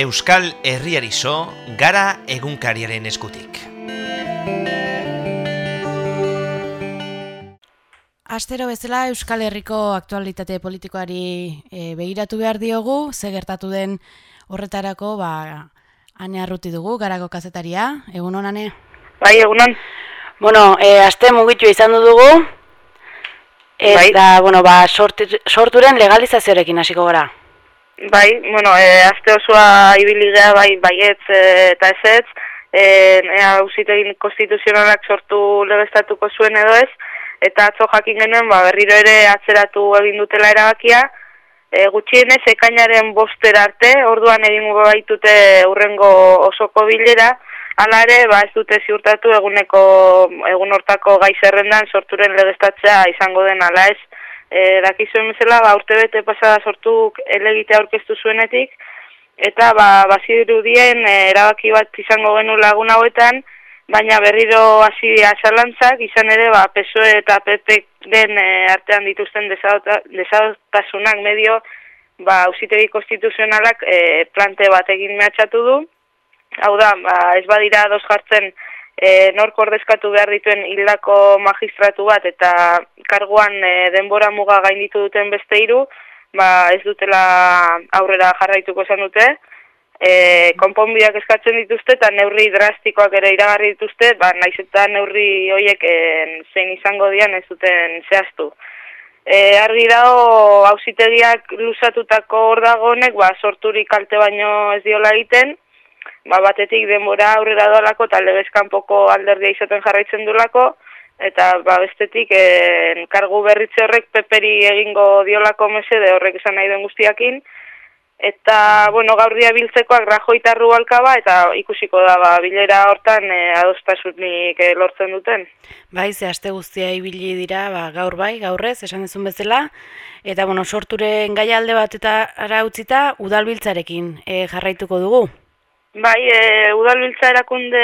Euskal Herriarizo gara egunkariaren eskutik. Astero bezala Euskal Herriko aktualitate politikoari e, begiratu behar diogu, ze gertatu den horretarako, ba, ane arruti dugu, garako kazetaria, egun honane? Bai, egunon. Bueno, e, aste mugitu izan dugu, eta, bai. bueno, ba, sorturen legalizazioarekin hasiko gara. Bai, bueno, e, aste osoa ibiligea bai baietz e, eta ezetz, e, ea ausitegin konstituzionalak sortu legestatuko zuen edo ez, eta atzo jakin genuen ba, berriro ere atzeratu egin dutela erabakia, e, gutxienez ekainaren boster arte, orduan egin baitute urrengo osoko bilera, Hala ere, ba, ez dute ziurtatu eguneko egun hortako gai zerrendan sorturen legestatzea izango den ala ez. E, dakizuen bezala, ba, urte bete pasada sortuk elegitea aurkeztu zuenetik, eta ba, bazirudien e, erabaki bat izango genu lagun hauetan, baina berriro hasi azalantzak, izan ere, ba, PSOE eta PP den e, artean dituzten desadotasunak medio, ba, ausitegi konstituzionalak e, plante bat egin mehatxatu du, hau da, ba, ez badira dos jartzen e, nork ordezkatu behar dituen hildako magistratu bat eta karguan e, denbora muga gainditu duten beste hiru, ba, ez dutela aurrera jarraituko esan dute, e, konponbideak eskatzen dituzte eta neurri drastikoak ere iragarri dituzte, ba, naiz eta neurri horiek e, zein izango dian ez duten zehaztu. E, argi dago hausitegiak lusatutako hor dagonek, ba, sorturik kalte baino ez diola egiten, ba, batetik denbora aurrera doalako eta legezkan poko alderdia izaten jarraitzen dulako, eta ba, bestetik en, kargu berritze horrek peperi egingo diolako mesede horrek esan nahi den guztiakin, eta bueno, gaur dia biltzekoak rajoitarru alkaba, eta ikusiko da ba, bilera hortan e, adostasunik e, lortzen duten. Bai, ze aste guztia ibili dira, ba, gaur bai, gaurrez, esan dezun bezala, eta bueno, sorturen gai alde bat eta ara utzita, udalbiltzarekin e, jarraituko dugu. Bai, e, udalbiltza erakunde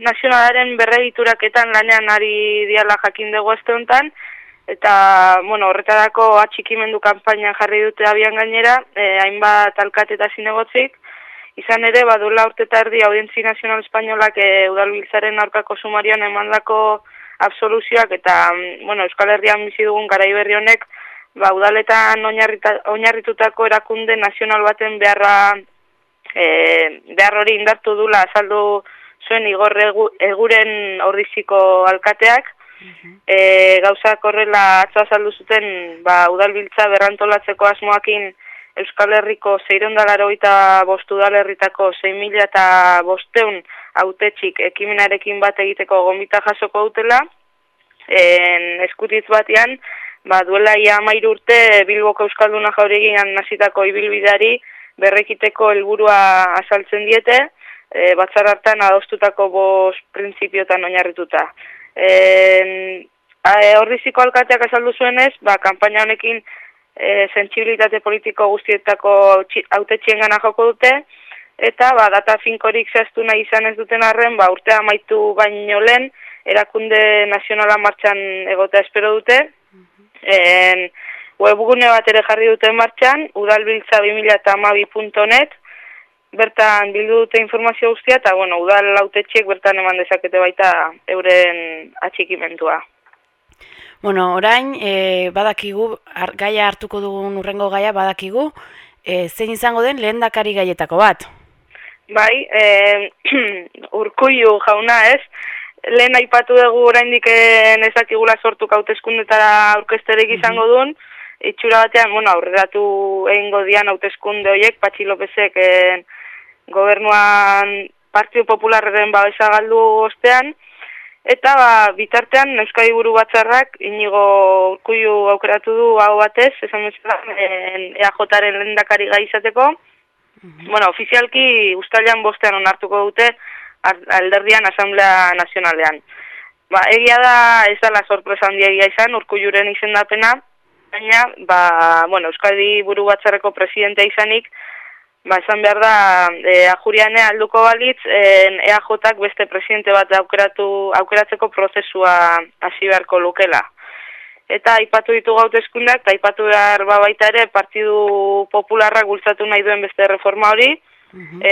nazionalaren berregituraketan lanean ari diala jakin dugu azte honetan, eta, bueno, horretarako atxikimendu kanpaina jarri dute abian gainera, e, hainbat alkat eta zinegotzik, izan ere, badula urte eta erdi audientzi nazional espainolak e, udalbiltzaren aurkako sumarian emandako absoluzioak, eta, bueno, Euskal Herrian bizi dugun garai berri honek, ba, udaletan oinarritutako erakunde nazional baten beharra e, behar hori indartu dula azaldu zuen igor eguren ordiziko alkateak, e, gauza korrela atzo azaldu zuten ba, udalbiltza berrantolatzeko asmoakin Euskal Herriko zeirondalaro eta bostu dalerritako 6.000 eta bosteun autetxik ekimenarekin bat egiteko gomita jasoko dutela, en eskutitz batean, ba, duela ia mairu urte Bilboko Euskalduna jauregian nazitako ibilbidari, berrekiteko helburua azaltzen diete, e, batzar hartan adostutako bos printzipiotan oinarrituta. E, Horriziko alkateak azaldu zuenez, ba, kampaina honekin e, sensibilitate politiko guztietako autetxien gana joko dute, eta ba, data finkorik zehaztu nahi izan ez duten arren, ba, urtea maitu baino lehen, erakunde nazionala martxan egotea espero dute, en, webgune bat ere jarri dute martxan, udalbiltza 2008.net, bertan bildu dute informazio guztia, eta bueno, udal lautetxiek bertan eman dezakete baita euren atxikimentua. Bueno, orain, e, badakigu, gaia hartuko dugun urrengo gaia badakigu, e, zein izango den lehen dakari gaietako bat? Bai, e, urkuiu jauna ez, lehen aipatu dugu oraindik ezakigula sortu kauteskundetara aurkesterik izango duen, itxura batean, bueno, aurreratu egingo dian hauteskunde horiek, Patxi Lopezek eh, gobernuan Partio Popularren babesa galdu ostean, eta ba, bitartean Euskadi Buru Batzarrak inigo urkuiu aukeratu du hau batez, esan bezala, EAJaren lendakari gai izateko, bueno, ofizialki ustalian bostean onartuko dute alderdian Asamblea Nazionalean. Ba, egia da, ez da la sorpresa handia izan, urkuiuren izendapena, baina, ba, bueno, Euskadi buru batzarreko presidente izanik, ba, esan behar da, e, ajuriane alduko balitz, e, EAJak beste presidente bat aukeratu, aukeratzeko prozesua hasi beharko lukela. Eta aipatu ditu gaut eskundak, eta aipatu behar ba baita ere, Partidu Popularra gultzatu nahi duen beste reforma hori, mm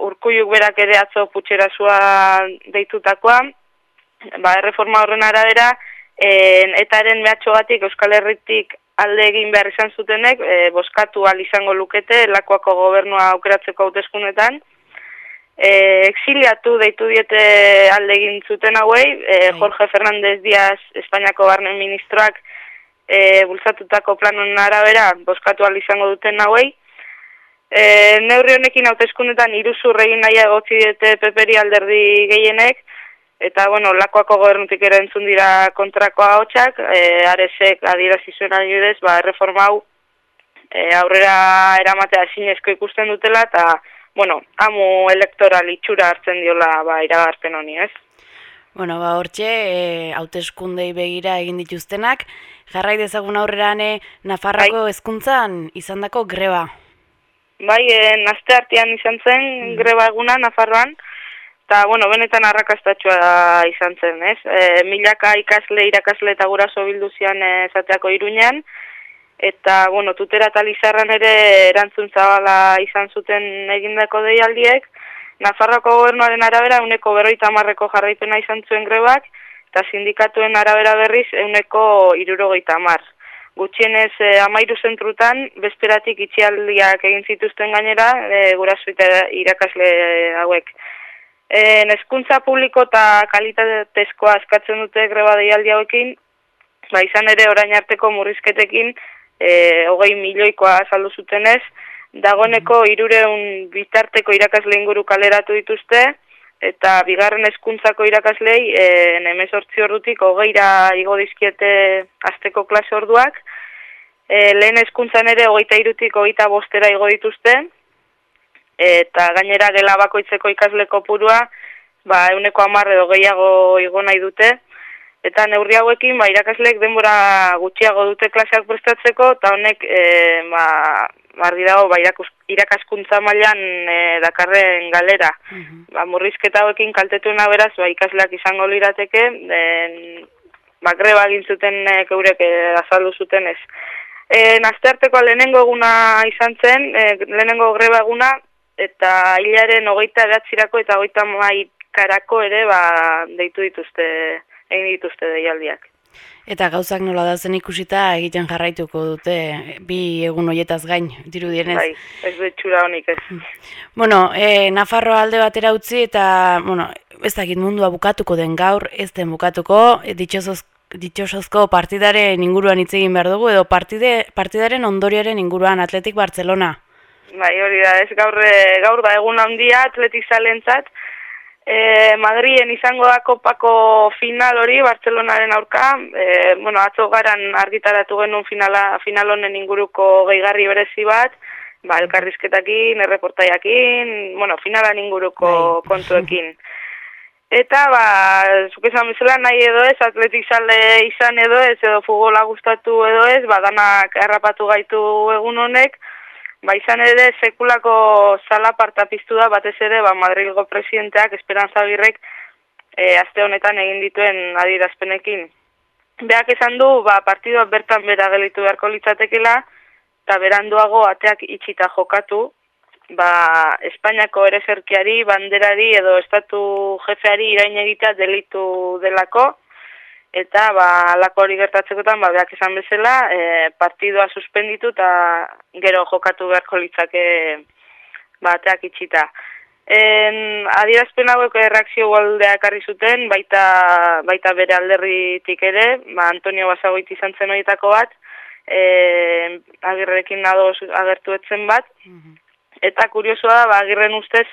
urkuiuk berak ere atzo putxerazua deitutakoa, ba, erreforma horren arabera, en, etaren mehatxogatik Euskal Herritik alde egin behar izan zutenek, e, boskatu al izango lukete, lakoako gobernua aukeratzeko hauteskunetan, e, exiliatu deitu diete alde egin zuten hauei, e, Jorge Fernández Díaz, Espainiako barnen ministroak, e, bultzatutako planon arabera, boskatu al izango duten hauei, e, neurri honekin hauteskundetan iruzur egin nahi egotzi diete peperi alderdi gehienek, Eta, bueno, lakoako gobernutik ere entzun dira kontrakoa hotxak, e, aresek adirazi zuen adibidez, ba, erreforma hau e, aurrera eramatea zinezko ikusten dutela, eta, bueno, amu elektoral itxura hartzen diola ba, iragarpen honi, ez? Bueno, ba, hortxe, e, hauteskundei begira egin dituztenak, jarrai dezagun aurrerane Nafarroko bai. ezkuntzan izan dako greba. Bai, e, nazte artean izan zen mm. greba eguna Nafarroan, Eta, bueno, benetan arrakastatxoa izan zen, ez? E, milaka ikasle, irakasle eta guraso bildu zian esateako iruñan, eta, bueno, tutera eta lizarran ere erantzun zabala izan zuten egindako deialdiek, Nafarroko gobernuaren arabera uneko berroita marreko jarraipena izan zuen grebak, eta sindikatuen arabera berriz uneko irurogeita mar. Gutxienez e, amairu zentrutan, bezperatik itxialdiak egin zituzten gainera, e, guraso eta irakasle hauek. En eskuntza publiko eta kalitatezkoa askatzen dute greba deialdi hauekin, ba izan ere orain arteko murrizketekin e, hogei milioikoa saldu zutenez, dagoneko mm-hmm. irureun bitarteko irakasle inguru kaleratu dituzte, eta bigarren eskuntzako irakaslei e, nemezortzi ordutik hogeira igo dizkiete azteko klase orduak, e, lehen eskuntzan ere hogeita irutik hogeita bostera igo dituzte, eta gainera gela bakoitzeko ikasle kopurua ba euneko hamar edo gehiago igo nahi dute. Eta neurri hauekin ba irakasleek denbora gutxiago dute klaseak prestatzeko eta honek e, ba argi dago ba irakaskuntza mailan e, dakarren galera. Mm ba murrizketa hauekin kaltetuena beraz ba ikasleak izango lirateke den ba greba egin zuten e, keurek e, azaldu zuten ez E, naztearteko lehenengo eguna izan zen, e, lehenengo greba eguna, eta hilaren hogeita edatzirako eta hogeita maikarako ere ba, deitu dituzte, egin dituzte deialdiak. Eta gauzak nola da zen ikusita egiten jarraituko dute bi egun hoietaz gain, dirudienez. Bai, ez du txura honik ez. Bueno, e, Nafarro alde batera utzi eta, bueno, ez dakit mundua bukatuko den gaur, ez den bukatuko, e, ditxosozko partidaren inguruan hitz egin behar dugu, edo partide, partidaren ondoriaren inguruan Atletik Barcelona. Bai, hori da, ez gaur, eh, gaur da egun handia atletik zalentzat. E, Madrien izango da kopako final hori, Bartzelonaren aurka. E, bueno, atzo garan argitaratu genuen finala, final honen inguruko gehigarri berezi bat. Ba, elkarrizketakin, erreportaiakin, bueno, finalan inguruko bai. kontuekin. Eta, ba, zuk esan bezala nahi edo ez, atletik zale izan edo ez, edo futbola gustatu edo ez, ba, danak errapatu gaitu egun honek, Ba izan ere sekulako sala parta piztu da batez ere ba Madrilgo presidenteak Esperanza Agirrek e, aste honetan egin dituen adierazpenekin. Beak esan du ba partidua bertan bera gelitu beharko litzatekeela eta beranduago ateak itxita jokatu ba Espainiako ereserkiari, banderari edo estatu jefeari irain egitea delitu delako eta ba alako hori gertatzekotan ba beak esan bezala e, partidua suspenditu eta gero jokatu beharko litzake bateak itxita. En adierazpen hauek erreakzio galdea ekarri zuten baita baita bere alderritik ere, ba Antonio Basagoiti izan zen horietako bat, eh agirrekin nado agertu etzen bat. Mhm. Eta kuriosoa da, ba agirren ustez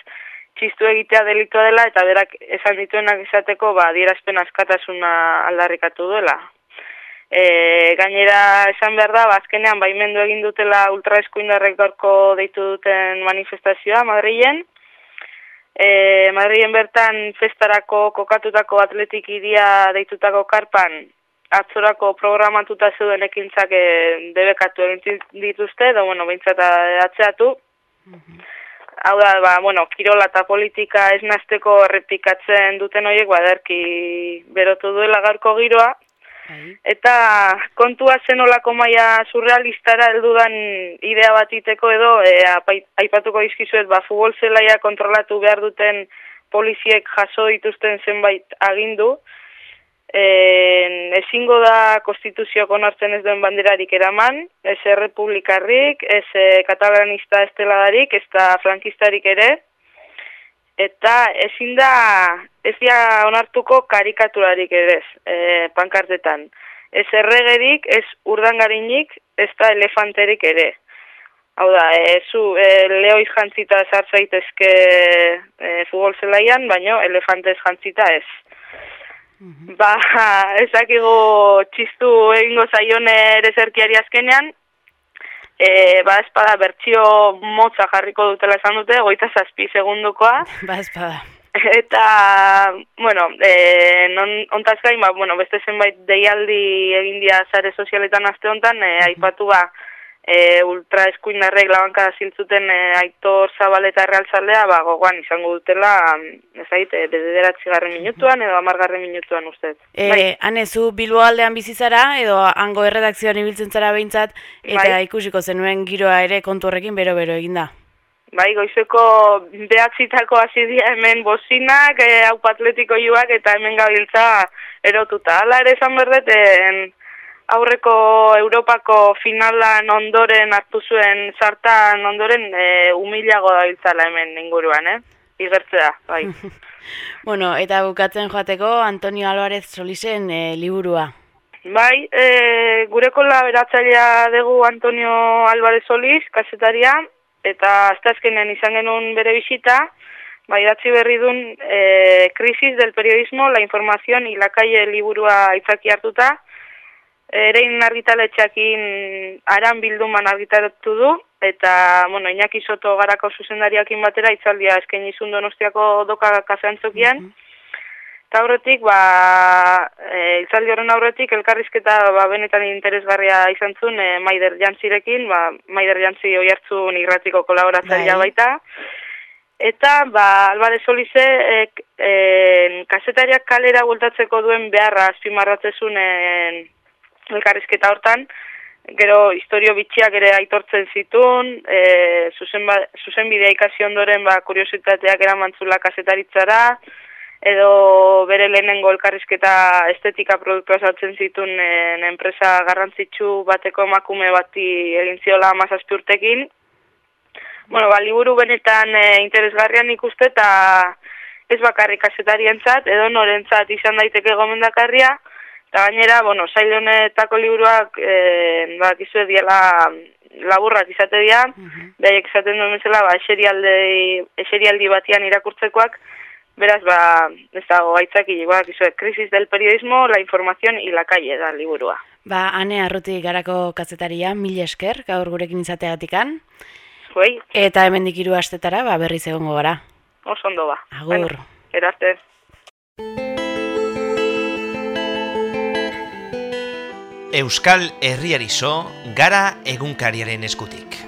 txistu egitea delitua dela eta berak esan dituenak izateko ba adierazpen askatasuna aldarrikatu duela. E, gainera esan behar da, ba, baimendu egin dutela ultraeskuindarrek gorko deitu duten manifestazioa Madrilen. E, Madrilen bertan festarako kokatutako atletik idia deitutako karpan atzorako programatuta zeuden ekintzak e, debekatu egin dituzte, da bueno, behintzat atzeatu. Mm hau da, ba, bueno, kirola eta politika esnazteko errepikatzen duten horiek, baderki berotu duela garko giroa, Bai. Eta kontua zenolako maia surrealistara heldudan idea bat iteko edo e, aipatuko dizkizuet ba futbol zelaia kontrolatu behar duten poliziek jaso dituzten zenbait agindu. En, ezingo da konstituzioak onartzen ez duen banderarik eraman, ez errepublikarrik, ez eh, katalanista esteladarik, ez da frankistarik ere, eta ezin da ez dira onartuko karikaturarik ere e, pankartetan. Ez erregerik, ez urdangarinik, ez da elefanterik ere. Hau da, e, zu e, lehoiz jantzita sartzaitezke e, futbol zelaian, baino elefantez jantzita ez. Ba, ezakigu txistu egingo zaion ere zerkiari azkenean, e, ba, espada bertsio motza jarriko dutela esan dute, goita zazpi segundukoa, Ba, espada. Eta, bueno, e, non, ontaz gain, ba, bueno, beste zenbait deialdi egin dia zare sozialetan aste hontan, e, aipatu ba, e, ultra eskuindarrek labanka ziltzuten e, Aitor Zabaleta realtzaldea, ba, gogoan izango dutela, mm, ez ait, e, bederatzi garren minutuan edo amargarren minutuan ustez. E, Bai, Hane, zu Bilbo aldean bizizara, edo hango erredakzioan ibiltzen zara behintzat, eta Bai. ikusiko zenuen giroa ere kontu horrekin bero-bero eginda. bai, goizeko behatzitako hasi dira hemen bozinak, e, hau atletiko joak, eta hemen gabiltza erotuta. Hala ere esan berdet, en, aurreko Europako finalan ondoren hartu zuen sartan ondoren e, humilago da hemen inguruan, eh? Igertzea, bai. Bueno, eta bukatzen joateko Antonio Álvarez Solisen e, liburua. bai, e, gure kolaboratzailea dugu Antonio Álvarez Solís, kasetaria, eta azteazkenean izan genuen bere bisita, bai idatzi berri dun e, Crisis del periodismo, la información y la calle liburua itzaki hartuta, erein argitaletxeakin aran bilduman argitaratu du, eta, bueno, Iñaki Soto garako zuzendariakin batera itzaldia eskaini zuen donostiako doka kafeantzokian, Eta aurretik, ba, e, itzaldi horren aurretik, elkarrizketa ba, benetan interesgarria izan zuen e, Maider Jantzirekin, ba, Maider Jantzi oi hartzun irratiko kolaboratzailea Bai. baita. Eta, ba, Alvarez Solize, ek, e, kasetariak kalera bueltatzeko duen beharra azpimarratzezun elkarrizketa hortan, gero historio bitxiak ere aitortzen zitun, e, zuzen, ba, zuzen bidea ikasi ondoren ba, kuriositateak eramantzula kasetaritzara, edo bere lehenengo elkarrizketa estetika produktua saltzen zituen en, enpresa garrantzitsu bateko emakume bati egin ziola amazazpi urtekin. Bueno, ba, liburu benetan e, interesgarrian ikuste eta ez bakarrik kasetarientzat edo norentzat izan daiteke gomendakarria, eta gainera, bueno, sail honetako liburuak e, bakizue diela laburrak izate dira, behaiek izaten duen bezala, ba, eserialdi, eserialdi batian irakurtzekoak, Beraz, ba, ez dago gaitzak ba, izue, krisis del periodismo, la información y la calle da liburua. Ba, Ane Arruti garako kazetaria, mil esker, gaur gurekin izateatikan. Zuei, Eta hemendik hiru astetara, ba, berriz egongo gara. oso ondo ba. Agur. Bueno, erazte. Euskal Herriari so, gara egunkariaren eskutik.